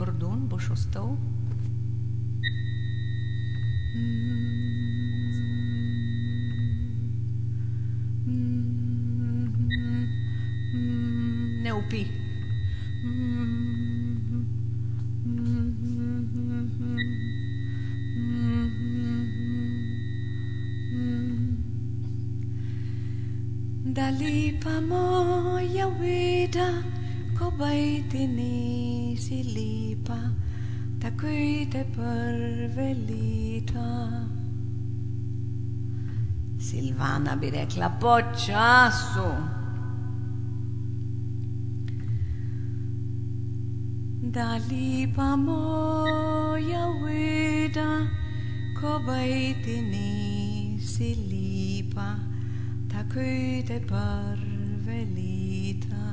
je Bordun, boš ostal? Ne upi. Da lipa moja vida, ko bajti nisi lipa, takoj te prve leta. Silvana bi rekla po času. Da lipa moja vida, ko bajti nisi lipa, takoj te prve leta.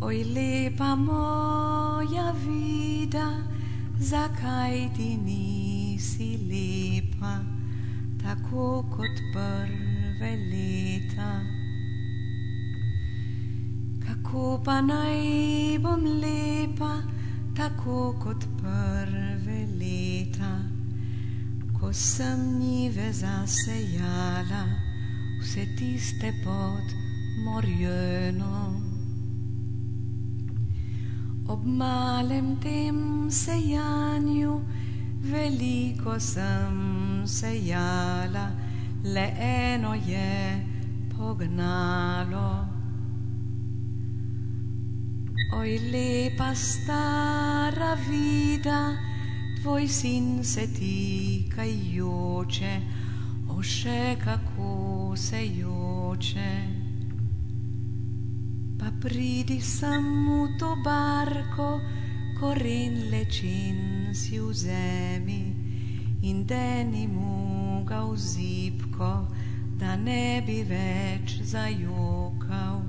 Oj, lepa moja vida, zakaj ti nisi lepa, tako kot prve leta? Kako pa naj bom lepa, tako kot prve leta? ko sem njive zasejala, vse tiste pod morjenom. Ob malem tem sejanju veliko sem sejala, le eno je pognalo. Oj, lepa stara vida, tvoj sin se ti kaj joče, o še kako se joče. Pridi sem v to barko, koren lečin si vzemi in deni mu ga v zipko, da ne bi več zajokal.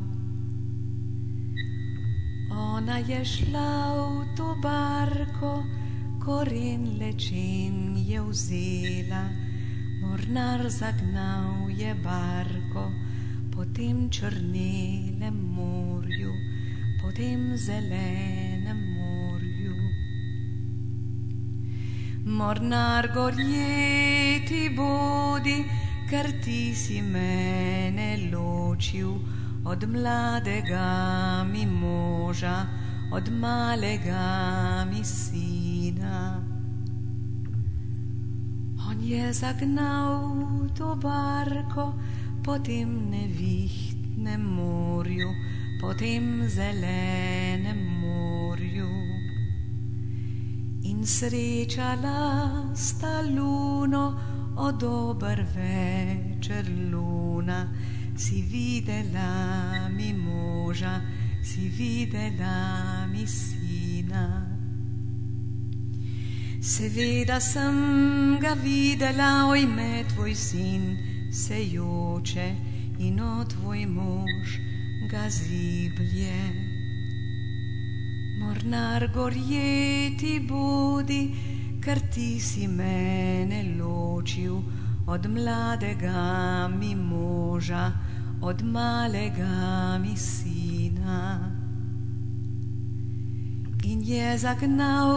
Ona je šla v to barko, koren lečin je vzela, mornar zagnal je barko po tem črnelem morju, po tem zelenem morju. Mornar gorjeti bodi, ker ti si mene ločil od mladega mi moža, od malega mi sina. On je zagnal to barko po tem nevihtnem morju, po tem zelenem morju. In srečala sta luno, o dober večer luna, si videla mi moža, si videla mi sina. Seveda sem ga videla, oj me tvoj sin se joče in o tvoj mož ga ziblje. Mornar gorjeti bodi, ker ti si mene ločil od mladega mi moža, od malega mi sina. In je zagnal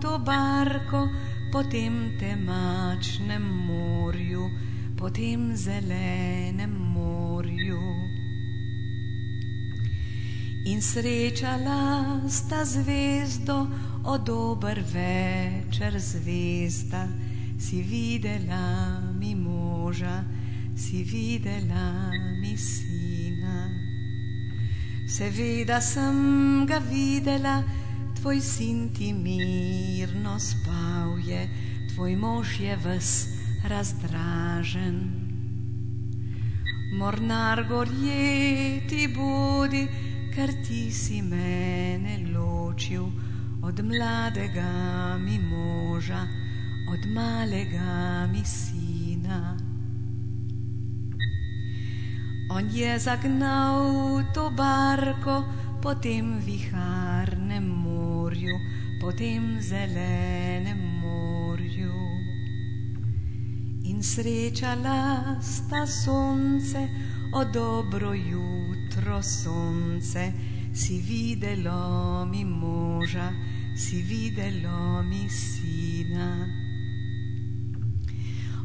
to barko po tem temačnem morju, po tem zelenem morju. In srečala sta zvezdo, o dober večer zvezda, si videla mi moža, si videla mi sina. Seveda sem ga videla, tvoj sin ti mirno spal je, tvoj mož je ves razdražen. Mornar gorjeti bodi, ker ti si mene ločil od mladega mi moža, od malega mi sina. On je zagnal to barko po tem viharnem morju, po tem zelenem morju. In srečala sta sonce, o dobro jutro sonce, si videlo mi moža, si videlo mi sina.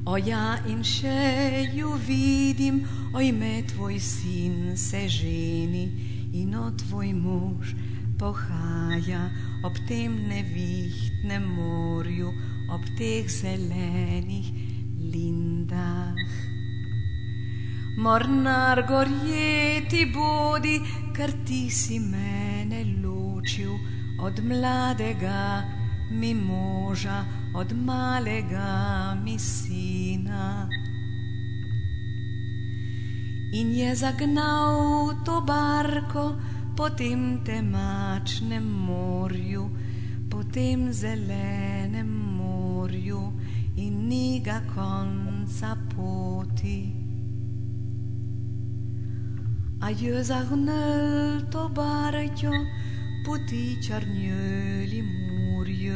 O ja in še ju vidim, oj me tvoj sin se ženi in o tvoj mož pohaja ob tem nevihtnem morju, ob teh zelenih lindah. Mornar gorje ti bodi, ker ti si mene ločil od mladega mi moža, od malega mi sina. In je zagnal to barko po tem temačnem morju, po tem zelenem morju vera consapoti. А я загнел то баретьо, пути чарньолі мур'ю,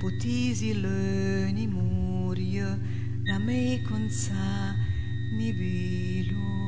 пути зілені мур'ю, на мей конца не білю.